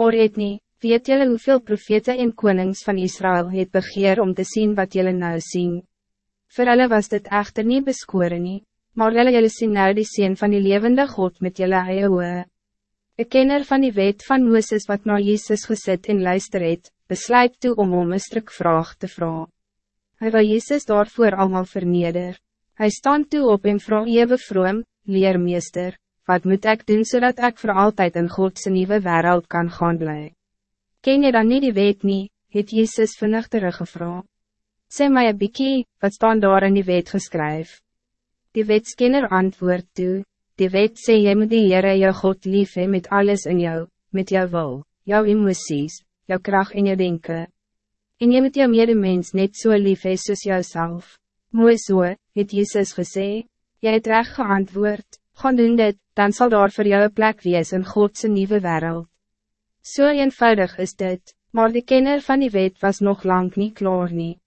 Oor het nie, weet jullie hoeveel profete en konings van Israël het begeer om te zien wat jullie nou zien. Voor hulle was dit echter niet beskoren nie, maar jullie jullie zien nou die zin van die levende God met jullie eie oe. Een kenner van die wet van Mooses wat na Jezus gezet in luister het, besluit toe om om een strik vraag te vragen. Hij wil Jezus daarvoor allemaal verneder. Hij staan toe op en vraag ewe vroom, leermeester, wat moet ik doen zodat ik voor altijd in Godse nieuwe wereld kan gaan blij? Ken je dan niet die wet niet, het Jezus vinnig teruggevra. Sê my een bykie, wat staan daar in die wet geskryf? Die wetskenner antwoord toe, die wet sê jy moet die Heere jou God lief hee met alles in jou, met jou wil, jou emoties, jou kracht en jou denken. En jy moet jou medemens net so lief hee soos jouself. Mooi so, het Jezus gesê, jy het recht geantwoord, gaan doen dit, dan zal daar voor jou een plek wees in Godse nieuwe wereld. Zo so eenvoudig is dit, maar de kenner van die wet was nog lang niet klaar nie.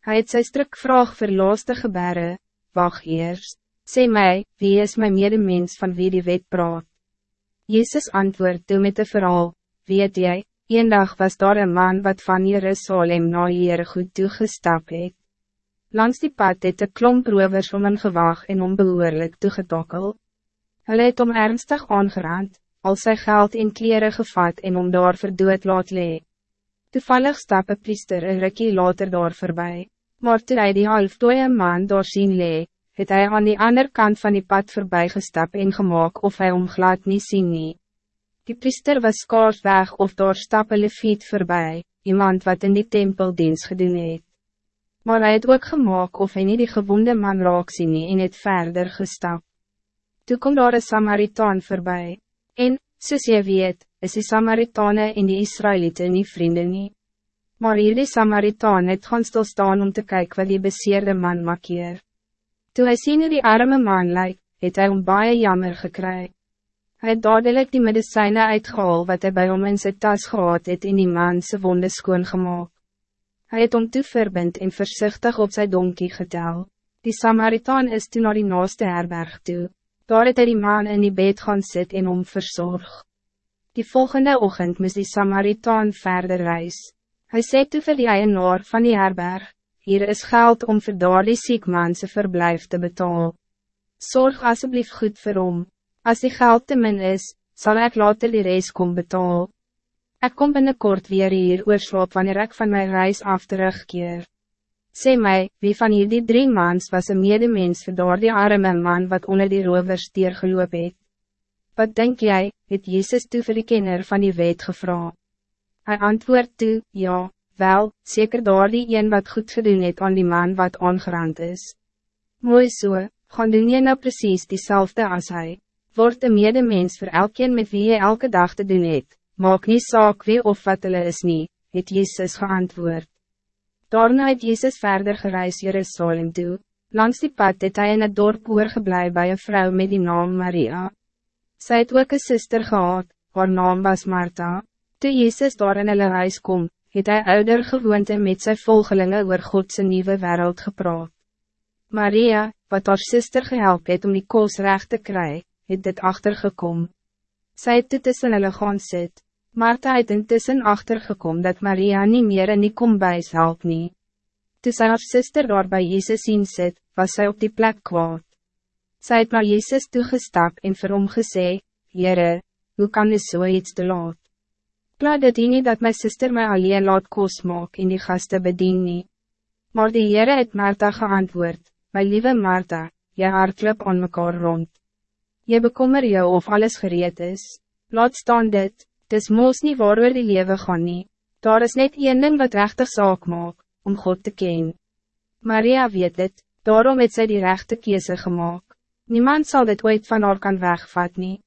Hij het sy strik vraag verloos te gebeuren, wacht eerst, sê mij, wie is mijn medemens van wie die wet praat? Jezus antwoord toe met de verhaal, weet jy, een dag was daar een man wat van Jerusalem na hier goed toegestap het. Langs die pad het de klomp rovers om een gewag en onbehoorlijk toegedokkel. Hulle het om ernstig aangeraand, al sy geld en kleren gevat en om daar verdood laat lee. Toevallig stap een priester een rikkie later daar voorbij, maar toe hy die halfdooie man daar sien lee, het hij aan die andere kant van die pad voorbij gestap en gemaakt of hij om glad nie sien nie. Die priester was skaars weg of daar stap een leviet voorbij, iemand wat in die tempel diens gedoen het maar hij het ook gemaakt of hij niet die gewonde man raak sien nie en het verder gestap. Toe kom daar een Samaritaan voorbij. En, soos jy weet, is die Samaritane en die Israëlieten niet vrienden nie. Maar hier die Samaritaan het gaan stilstaan om te kijken wat die beseerde man makkeer. Toe hy sien hoe die arme man lyk, het hy om baie jammer gekry. Hy het dadelijk die medicijnen uitgehaal wat hij bij hom in sy tas gehad het en die man sy wonde skoon gemaakt. Hij het om toe verbind en voorzichtig op zijn donkie getel. Die Samaritaan is toen naar die naaste herberg toe. Daar het hy die man in die bed gaan sit en om verzorg. Die volgende ochtend moest die Samaritaan verder reis. Hij sê toe vir die eienaar van die herberg, hier is geld om vir daar die ziekmanse verblijf te betalen. Zorg alsjeblieft goed vir hom. Als die geld te min is, zal ik later die reis kom betalen. Ik kom binnenkort weer hier oorslaap wanneer ik van mijn reis af terugkeer. Sê mij, wie van die drie maans was een medemens vir door die arme man wat onder die rovers geloop het? Wat denk jij, het Jezus toe vir die kenner van die wet gevra? Hij antwoord toe, ja, wel, zeker door die een wat goed gedoen het aan die man wat ongerand is. Mooi so, gaan doen jy nou precies diezelfde als hij. Word een medemens voor elkeen met wie je elke dag te doen het maak nie saak wie of wat hulle is nie, het Jezus geantwoord. Daarna het Jezus verder gereis Jerusalem toe, langs die pad het hy in het dorp oorgeblij by een vrouw met die naam Maria. Sy het ook een sister gehad, haar naam was Martha. Toe Jezus daar in hulle huis kom, het hy ouder gewoonte met sy volgelingen oor Godse nieuwe wereld gepraat. Maria, wat haar sister gehelp het om die koos recht te kry, het dit achtergekom. Sy het toe tussen hulle gaan sit. Martha het intussen achtergekom dat Maria niet meer in die kombuis help nie. Toe sy haar sister daar by Jezus zien sit, was zij op die plek kwaad. Sy het naar Jezus toegestap en vir hom gesê, Heere, hoe kan jy so iets te laat? Plaat dit nie dat my sister my alleen laat kos maak en die gasten bedien nie. Maar die Heere het Martha geantwoord, my lieve Martha, jy hartklip aan mekaar rond. Jy bekommer jou of alles gereed is, laat staan dit, Dis moos nie waar die lewe gaan nie. Daar is net een ding wat rechtig saak maak, om God te ken. Maria weet dit, daarom het sy die rechte keuze gemaakt. Niemand zal dit ooit van haar kan wegvat nie.